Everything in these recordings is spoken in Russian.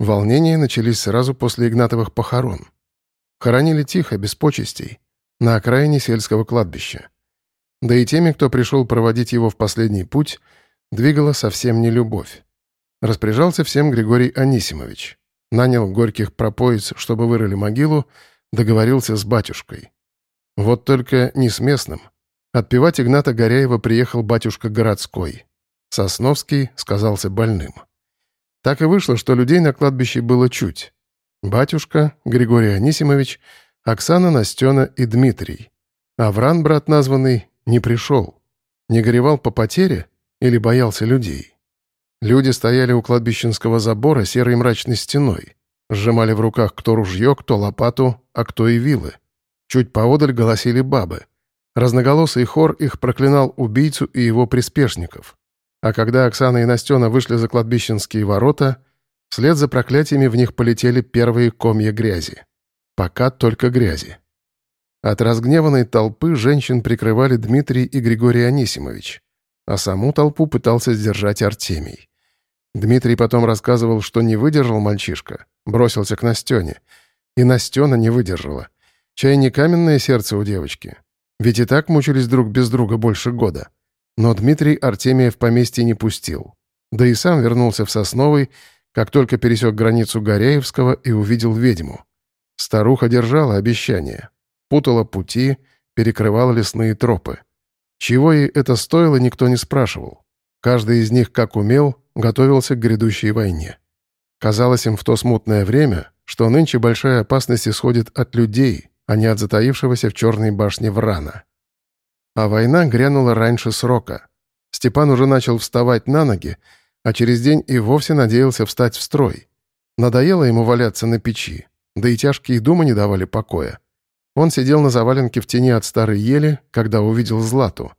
Волнения начались сразу после Игнатовых похорон. Хоронили тихо, без почестей, на окраине сельского кладбища. Да и теми, кто пришел проводить его в последний путь, двигала совсем не любовь. Распоряжался всем Григорий Анисимович. Нанял горьких пропоиц, чтобы вырыли могилу, договорился с батюшкой. Вот только не с местным. Отпевать Игната Горяева приехал батюшка городской. Сосновский сказался больным. Так и вышло, что людей на кладбище было чуть. Батюшка, Григорий Анисимович, Оксана Настена и Дмитрий. Авран, брат названный, не пришел. Не горевал по потере или боялся людей. Люди стояли у кладбищенского забора серой мрачной стеной. Сжимали в руках кто ружье, кто лопату, а кто и вилы. Чуть поодаль голосили бабы. Разноголосый хор их проклинал убийцу и его приспешников. А когда Оксана и Настена вышли за кладбищенские ворота, вслед за проклятиями в них полетели первые комья грязи. Пока только грязи. От разгневанной толпы женщин прикрывали Дмитрий и Григорий Анисимович, а саму толпу пытался сдержать Артемий. Дмитрий потом рассказывал, что не выдержал мальчишка, бросился к Настене, и Настена не выдержала. Чай не каменное сердце у девочки, ведь и так мучились друг без друга больше года. Но Дмитрий Артемия в поместье не пустил. Да и сам вернулся в Сосновый, как только пересек границу Горяевского и увидел ведьму. Старуха держала обещание. Путала пути, перекрывала лесные тропы. Чего ей это стоило, никто не спрашивал. Каждый из них, как умел, готовился к грядущей войне. Казалось им в то смутное время, что нынче большая опасность исходит от людей, а не от затаившегося в черной башне Врана. А война грянула раньше срока. Степан уже начал вставать на ноги, а через день и вовсе надеялся встать в строй. Надоело ему валяться на печи, да и тяжкие думы не давали покоя. Он сидел на заваленке в тени от старой ели, когда увидел Злату.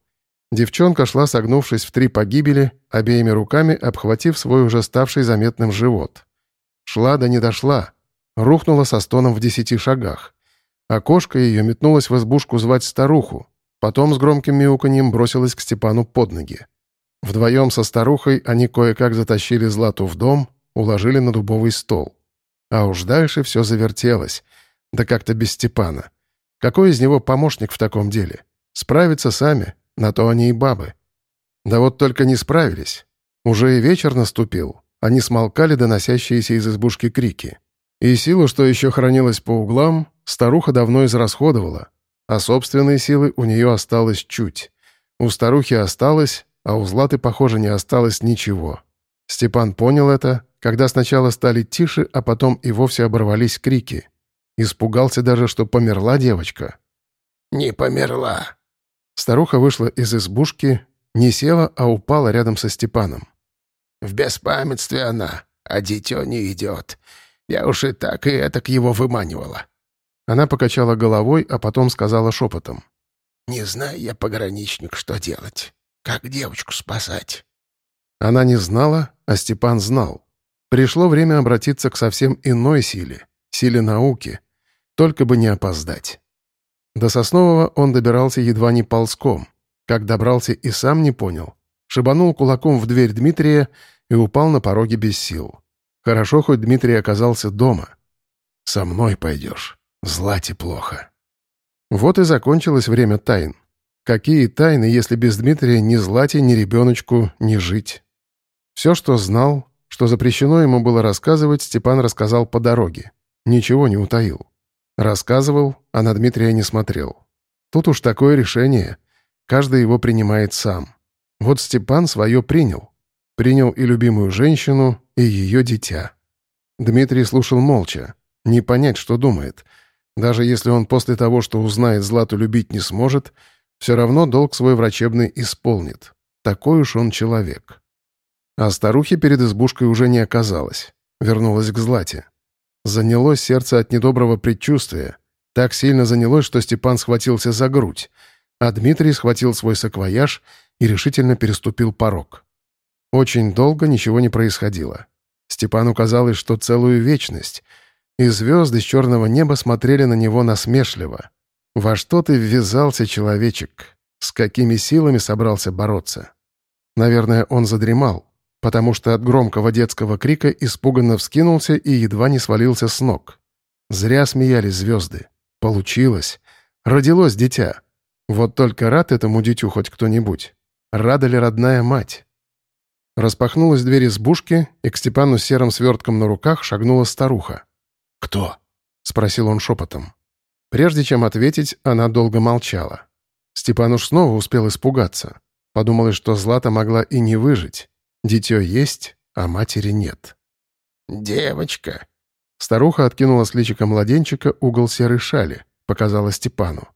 Девчонка шла, согнувшись в три погибели, обеими руками обхватив свой уже ставший заметным живот. Шла да не дошла, рухнула со стоном в десяти шагах. Кошка ее метнулась в избушку звать старуху, Потом с громким мяуканьем бросилась к Степану под ноги. Вдвоем со старухой они кое-как затащили Злату в дом, уложили на дубовый стол. А уж дальше все завертелось. Да как-то без Степана. Какой из него помощник в таком деле? Справиться сами, на то они и бабы. Да вот только не справились. Уже и вечер наступил, они смолкали доносящиеся из избушки крики. И силу, что еще хранилась по углам, старуха давно израсходовала, а собственной силы у нее осталось чуть. У старухи осталось, а у Златы, похоже, не осталось ничего. Степан понял это, когда сначала стали тише, а потом и вовсе оборвались крики. Испугался даже, что померла девочка. «Не померла». Старуха вышла из избушки, не села, а упала рядом со Степаном. «В беспамятстве она, а дитё не идет. Я уж и так и это к его выманивала». Она покачала головой, а потом сказала шепотом. «Не знаю я, пограничник, что делать. Как девочку спасать?» Она не знала, а Степан знал. Пришло время обратиться к совсем иной силе, силе науки. Только бы не опоздать. До Соснового он добирался едва не ползком. Как добрался и сам не понял. Шибанул кулаком в дверь Дмитрия и упал на пороге без сил. Хорошо, хоть Дмитрий оказался дома. «Со мной пойдешь», Злате плохо. Вот и закончилось время тайн. Какие тайны, если без Дмитрия ни Злате, ни ребеночку не жить? Все, что знал, что запрещено ему было рассказывать, Степан рассказал по дороге. Ничего не утаил. Рассказывал, а на Дмитрия не смотрел. Тут уж такое решение. Каждый его принимает сам. Вот Степан свое принял. Принял и любимую женщину, и ее дитя. Дмитрий слушал молча. Не понять, что думает — даже если он после того, что узнает, Злату любить не сможет, все равно долг свой врачебный исполнит. Такой уж он человек. А старухи перед избушкой уже не оказалось. Вернулась к Злате. Занялось сердце от недоброго предчувствия. Так сильно занялось, что Степан схватился за грудь, а Дмитрий схватил свой саквояж и решительно переступил порог. Очень долго ничего не происходило. Степану казалось, что целую вечность — и звезды с черного неба смотрели на него насмешливо. «Во что ты ввязался, человечек? С какими силами собрался бороться?» Наверное, он задремал, потому что от громкого детского крика испуганно вскинулся и едва не свалился с ног. Зря смеялись звезды. Получилось. Родилось дитя. Вот только рад этому дитю хоть кто-нибудь. Рада ли родная мать? Распахнулась дверь избушки, и к Степану серым свертком на руках шагнула старуха. «Кто?» — спросил он шепотом. Прежде чем ответить, она долго молчала. Степан уж снова успел испугаться. Подумалось, что Злата могла и не выжить. Дитё есть, а матери нет. «Девочка!» Старуха откинула с личика младенчика угол серой шали, показала Степану.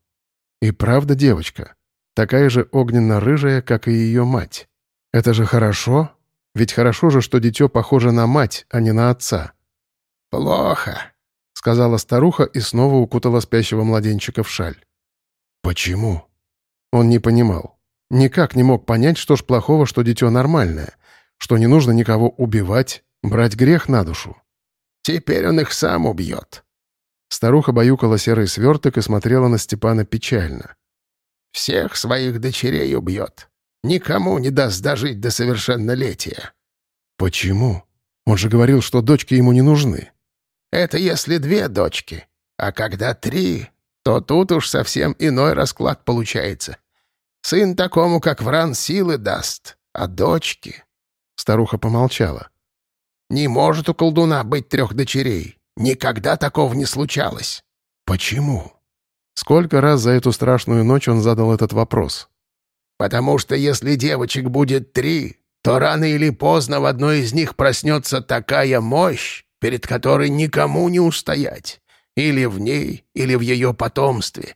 И правда девочка. Такая же огненно-рыжая, как и ее мать. Это же хорошо. Ведь хорошо же, что дитё похоже на мать, а не на отца. «Плохо», — сказала старуха и снова укутала спящего младенчика в шаль. «Почему?» Он не понимал. Никак не мог понять, что ж плохого, что дитё нормальное, что не нужно никого убивать, брать грех на душу. «Теперь он их сам убьет». Старуха баюкала серый сверток и смотрела на Степана печально. «Всех своих дочерей убьет. Никому не даст дожить до совершеннолетия». «Почему? Он же говорил, что дочки ему не нужны». «Это если две дочки. А когда три, то тут уж совсем иной расклад получается. Сын такому, как Вран, силы даст, а дочки...» Старуха помолчала. «Не может у колдуна быть трех дочерей. Никогда такого не случалось». «Почему?» Сколько раз за эту страшную ночь он задал этот вопрос? «Потому что если девочек будет три, то рано или поздно в одной из них проснется такая мощь, перед которой никому не устоять. Или в ней, или в ее потомстве.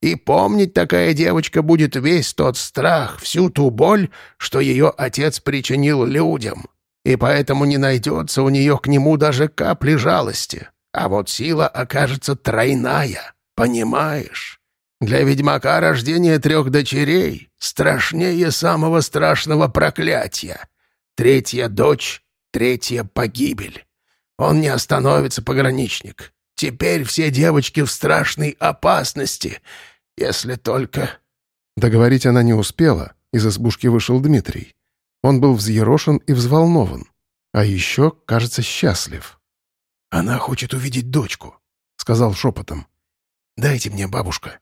И помнить такая девочка будет весь тот страх, всю ту боль, что ее отец причинил людям. И поэтому не найдется у нее к нему даже капли жалости. А вот сила окажется тройная, понимаешь? Для ведьмака рождение трех дочерей страшнее самого страшного проклятия. Третья дочь, третья погибель. Он не остановится, пограничник. Теперь все девочки в страшной опасности — если только...» Договорить она не успела, из избушки вышел Дмитрий. Он был взъерошен и взволнован. А еще, кажется, счастлив. «Она хочет увидеть дочку», — сказал шепотом. «Дайте мне, бабушка».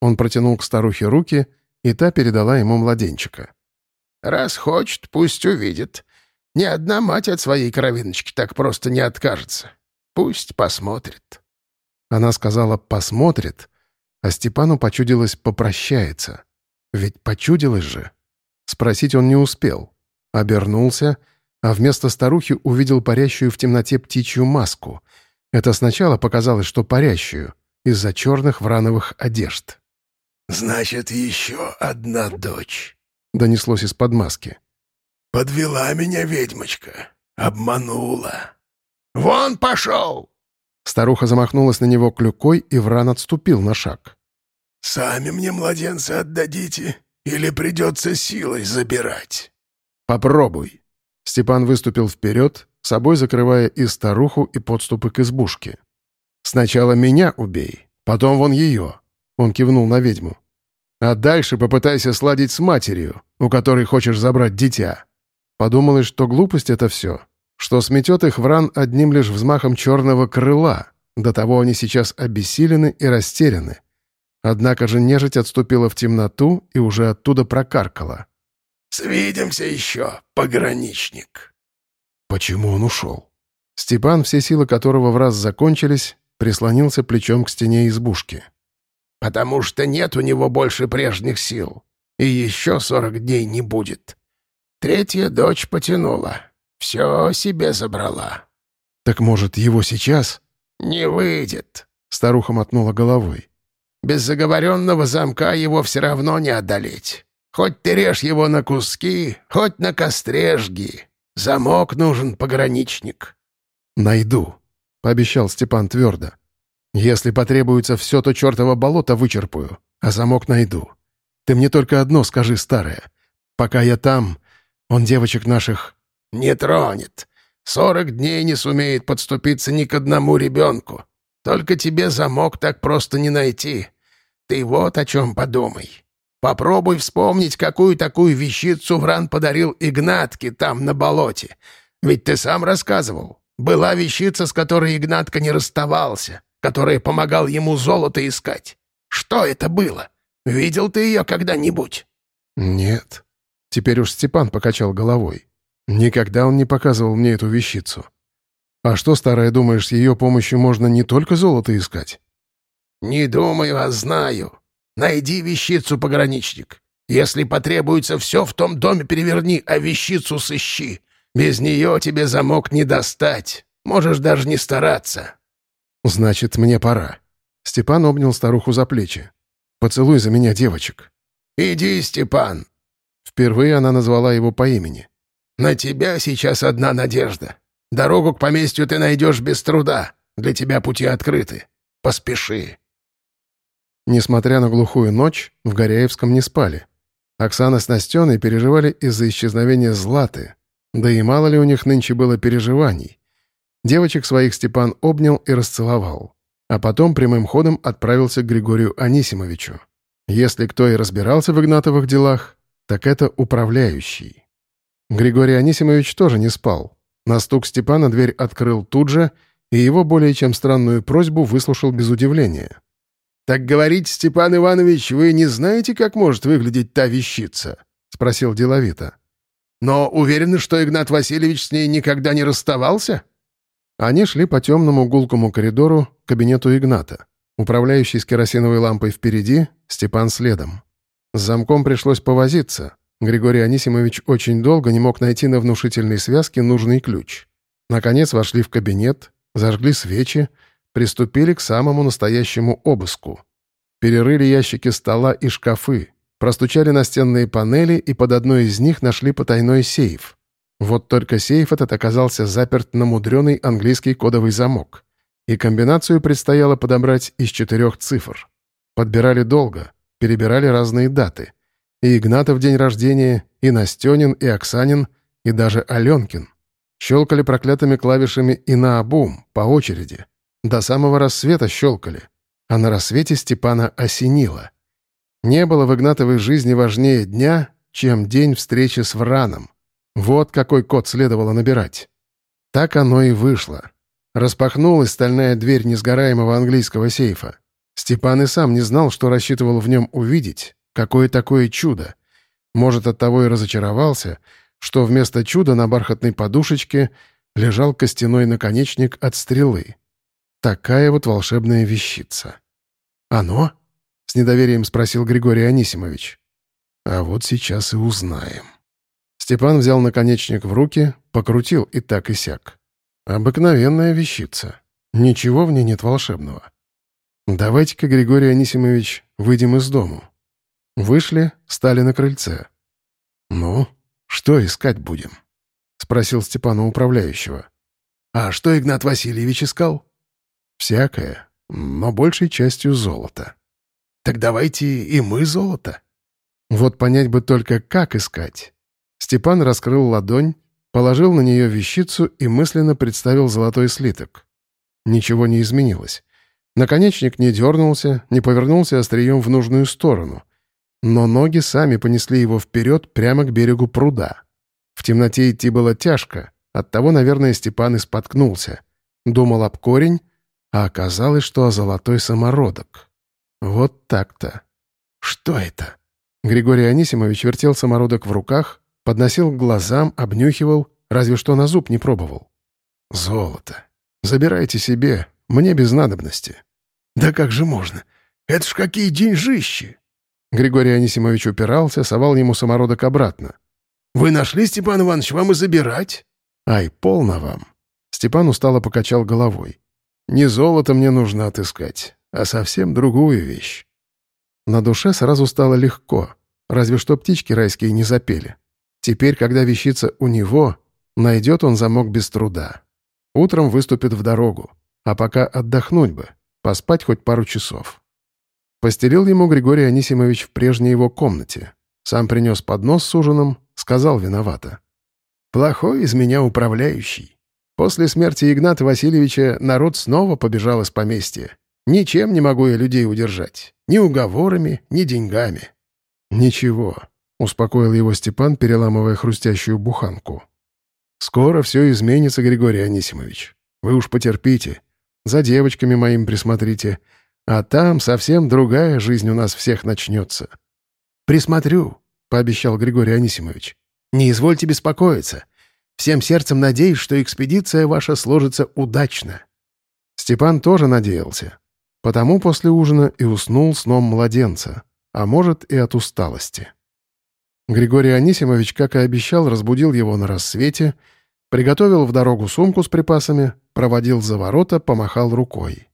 Он протянул к старухе руки, и та передала ему младенчика. «Раз хочет, пусть увидит. Ни одна мать от своей кровиночки так просто не откажется. Пусть посмотрит». Она сказала «посмотрит», а Степану почудилось «попрощается». Ведь почудилось же. Спросить он не успел. Обернулся, а вместо старухи увидел парящую в темноте птичью маску. Это сначала показалось, что парящую, из-за черных врановых одежд. «Значит, еще одна дочь», — донеслось из-под маски. «Подвела меня ведьмочка, обманула». «Вон пошел!» Старуха замахнулась на него клюкой, и Вран отступил на шаг. «Сами мне младенца отдадите, или придется силой забирать?» «Попробуй». Степан выступил вперед, собой закрывая и старуху, и подступы к избушке. «Сначала меня убей, потом вон ее», — он кивнул на ведьму. «А дальше попытайся сладить с матерью, у которой хочешь забрать дитя». Подумалось, что глупость это все, что сметет их Вран одним лишь взмахом черного крыла. До того они сейчас обессилены и растеряны. Однако же нежить отступила в темноту и уже оттуда прокаркала. «Свидимся еще, пограничник!» Почему он ушел? Степан, все силы которого в раз закончились, прислонился плечом к стене избушки. «Потому что нет у него больше прежних сил, и еще сорок дней не будет. Третья дочь потянула, все себе забрала». «Так, может, его сейчас?» «Не выйдет», — старуха мотнула головой. «Без заговоренного замка его все равно не одолеть. Хоть ты режь его на куски, хоть на костре жги. Замок нужен, пограничник». «Найду», — пообещал Степан твердо. «Если потребуется все, то чертово болото вычерпаю, а замок найду. Ты мне только одно скажи, старое. Пока я там, он девочек наших «Не тронет. Сорок дней не сумеет подступиться ни к одному ребенку. Только тебе замок так просто не найти. Ты вот о чем подумай». Попробуй вспомнить, какую такую вещицу Вран подарил Игнатке там, на болоте. Ведь ты сам рассказывал. Была вещица, с которой Игнатка не расставался, которая помогал ему золото искать. Что это было? Видел ты ее когда-нибудь?» «Нет». Теперь уж Степан покачал головой. Никогда он не показывал мне эту вещицу. А что, старая, думаешь, с ее помощью можно не только золото искать? «Не думаю, а знаю. Найди вещицу, пограничник. Если потребуется, все в том доме переверни, а вещицу сыщи. Без нее тебе замок не достать. Можешь даже не стараться». «Значит, мне пора». Степан обнял старуху за плечи. «Поцелуй за меня девочек». «Иди, Степан». Впервые она назвала его по имени. «На тебя сейчас одна надежда. Дорогу к поместью ты найдешь без труда. Для тебя пути открыты. Поспеши». Несмотря на глухую ночь, в Горяевском не спали. Оксана с Настеной переживали из-за исчезновения Златы. Да и мало ли у них нынче было переживаний. Девочек своих Степан обнял и расцеловал. А потом прямым ходом отправился к Григорию Анисимовичу. Если кто и разбирался в Игнатовых делах, так это управляющий. Григорий Анисимович тоже не спал. На стук Степана дверь открыл тут же, и его более чем странную просьбу выслушал без удивления. «Так говорить, Степан Иванович, вы не знаете, как может выглядеть та вещица?» — спросил деловито. «Но уверены, что Игнат Васильевич с ней никогда не расставался?» Они шли по темному гулкому коридору к кабинету Игната. Управляющий с керосиновой лампой впереди, Степан следом. С замком пришлось повозиться. Григорий Анисимович очень долго не мог найти на внушительной связке нужный ключ. Наконец вошли в кабинет, зажгли свечи, приступили к самому настоящему обыску. Перерыли ящики стола и шкафы, простучали настенные панели и под одной из них нашли потайной сейф. Вот только сейф этот оказался заперт на мудреный английский кодовый замок. И комбинацию предстояло подобрать из четырех цифр. Подбирали долго, перебирали разные даты. И Игнатов день рождения, и Настенин, и Оксанин, и даже Аленкин. Щелкали проклятыми клавишами и на обум, по очереди. До самого рассвета щелкали, а на рассвете Степана осенило. Не было в Игнатовой жизни важнее дня, чем день встречи с Враном. Вот какой код следовало набирать. Так оно и вышло. Распахнулась стальная дверь несгораемого английского сейфа. Степан и сам не знал, что рассчитывал в нем увидеть. Какое такое чудо. Может, оттого и разочаровался, что вместо чуда на бархатной подушечке лежал костяной наконечник от стрелы. Такая вот волшебная вещица. «Оно?» — с недоверием спросил Григорий Анисимович. «А вот сейчас и узнаем». Степан взял наконечник в руки, покрутил и так и сяк. «Обыкновенная вещица. Ничего в ней нет волшебного. Давайте-ка, Григорий Анисимович, выйдем из дому». Вышли, стали на крыльце. «Ну, что искать будем?» — спросил Степан у управляющего. «А что Игнат Васильевич искал?» Всякое, но большей частью золото. Так давайте и мы золото. Вот понять бы только, как искать. Степан раскрыл ладонь, положил на нее вещицу и мысленно представил золотой слиток. Ничего не изменилось. Наконечник не дернулся, не повернулся острием в нужную сторону. Но ноги сами понесли его вперед прямо к берегу пруда. В темноте идти было тяжко, оттого, наверное, Степан и споткнулся. Думал об корень, а оказалось, что золотой самородок. Вот так-то. Что это? Григорий Анисимович вертел самородок в руках, подносил к глазам, обнюхивал, разве что на зуб не пробовал. Золото. Забирайте себе, мне без надобности. Да как же можно? Это ж какие деньжищи! Григорий Анисимович упирался, совал ему самородок обратно. «Вы нашли, Степан Иванович, вам и забирать?» «Ай, полно вам!» Степан устало покачал головой. Не золото мне нужно отыскать, а совсем другую вещь. На душе сразу стало легко, разве что птички райские не запели. Теперь, когда вещица у него, найдет он замок без труда. Утром выступит в дорогу, а пока отдохнуть бы, поспать хоть пару часов. Постелил ему Григорий Анисимович в прежней его комнате. Сам принес поднос с ужином, сказал виновато. «Плохой из меня управляющий. После смерти Игната Васильевича народ снова побежал из поместья. Ничем не могу я людей удержать. Ни уговорами, ни деньгами. «Ничего», — успокоил его Степан, переламывая хрустящую буханку. «Скоро все изменится, Григорий Анисимович. Вы уж потерпите. За девочками моим присмотрите. А там совсем другая жизнь у нас всех начнется». «Присмотрю», — пообещал Григорий Анисимович. «Не извольте беспокоиться. Всем сердцем надеюсь, что экспедиция ваша сложится удачно». Степан тоже надеялся. Потому после ужина и уснул сном младенца, а может и от усталости. Григорий Анисимович, как и обещал, разбудил его на рассвете, приготовил в дорогу сумку с припасами, проводил за ворота, помахал рукой.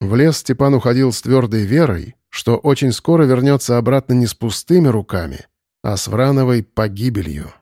В лес Степан уходил с твердой верой, что очень скоро вернется обратно не с пустыми руками, а с Врановой погибелью.